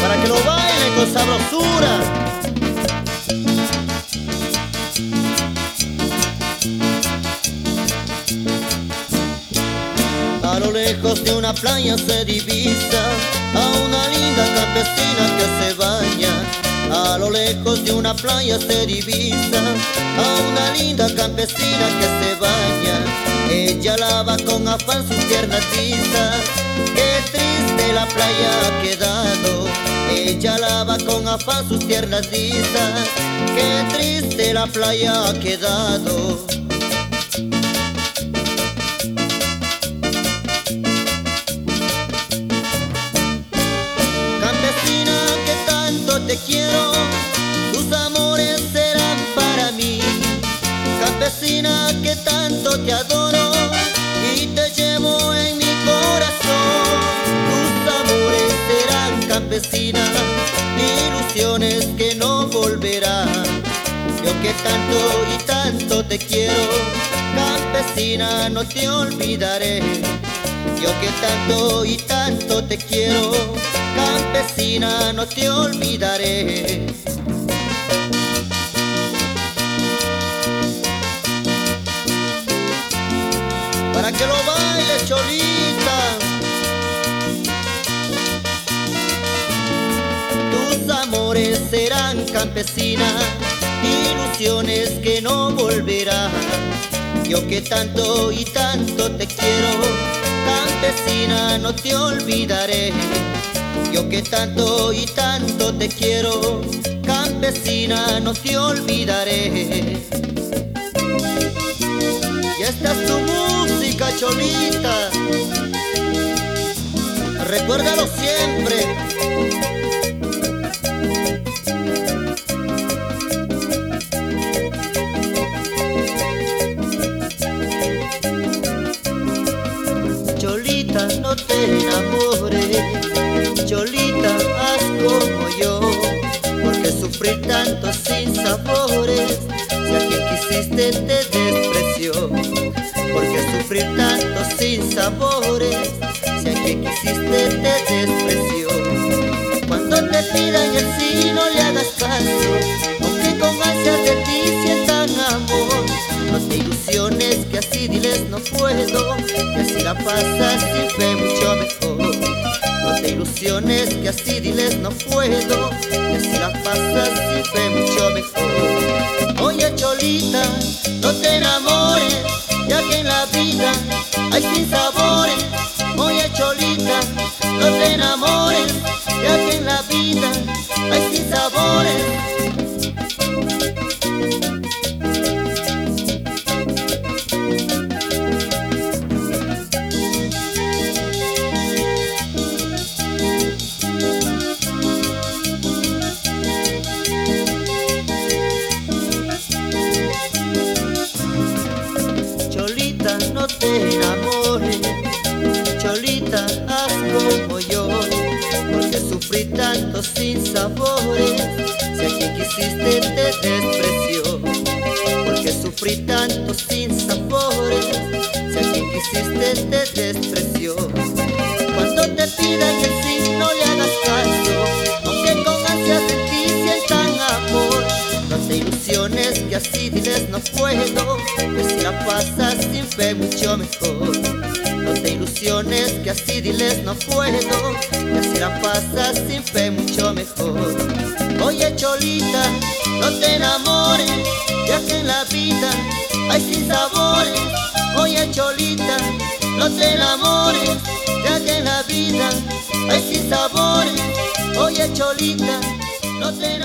para que lo baile con sabrosura. A lo lejos de una playa se divisa a una linda campesina que se baña. A lo lejos de una playa se divisa a una linda campesina que se baña. Ella lava con afán sus piernas lisas. Qué triste la playa ha quedado. Ella lava con afán sus piernas lisas. Qué triste la playa ha quedado. te quiero, tus amores serán para mí. Campesina que tanto te adoro campesina, ilusiones que no volverán. Yo que tanto y tanto te quiero, campesina no te olvidaré. Yo que tanto y tanto te quiero, campesina, no te olvidaré. Para que lo bailes, cholita. Campesina, ilusiones que no volverán. Yo que tanto y tanto te quiero, campesina, no te olvidaré. Yo que tanto y tanto te quiero, campesina, no te olvidaré. Y esta es tu música, cholita. Recuérdalo siempre. Te enamores. Cholita, haz como yo, porque sufrir tanto sin sabores, si a quien quisiste te despreció, porque sufrir tanto sin sabores, si a quien quisiste te despreció. Cuando te pidan el sí no le hagas caso, aunque con ansias puedo, que así la pasas sin fe mucho mejor. No te ilusiones que así diles no puedo Que así la pasas sin fe mucho mejor Oye Cholita, sabores, si a quien quisiste te despreció, porque sufrí tanto sin sabores, si a quien quisiste te despreció. Cuando te pidan el sí, no le hagas caso, aunque con ansias de ti sientan amor, no te ilusiones que así diles no puedo, que si la pasas sin fe mucho mejor. No te ilusiones que así diles no puedo, que así la pasas sin fe mucho mejor. Oye Cholita, no te enamores, ya que en la vida hay sin sabores. Oye Cholita, no te enamores, ya que en la vida hay sin sabores. Oye Cholita, no te enamores.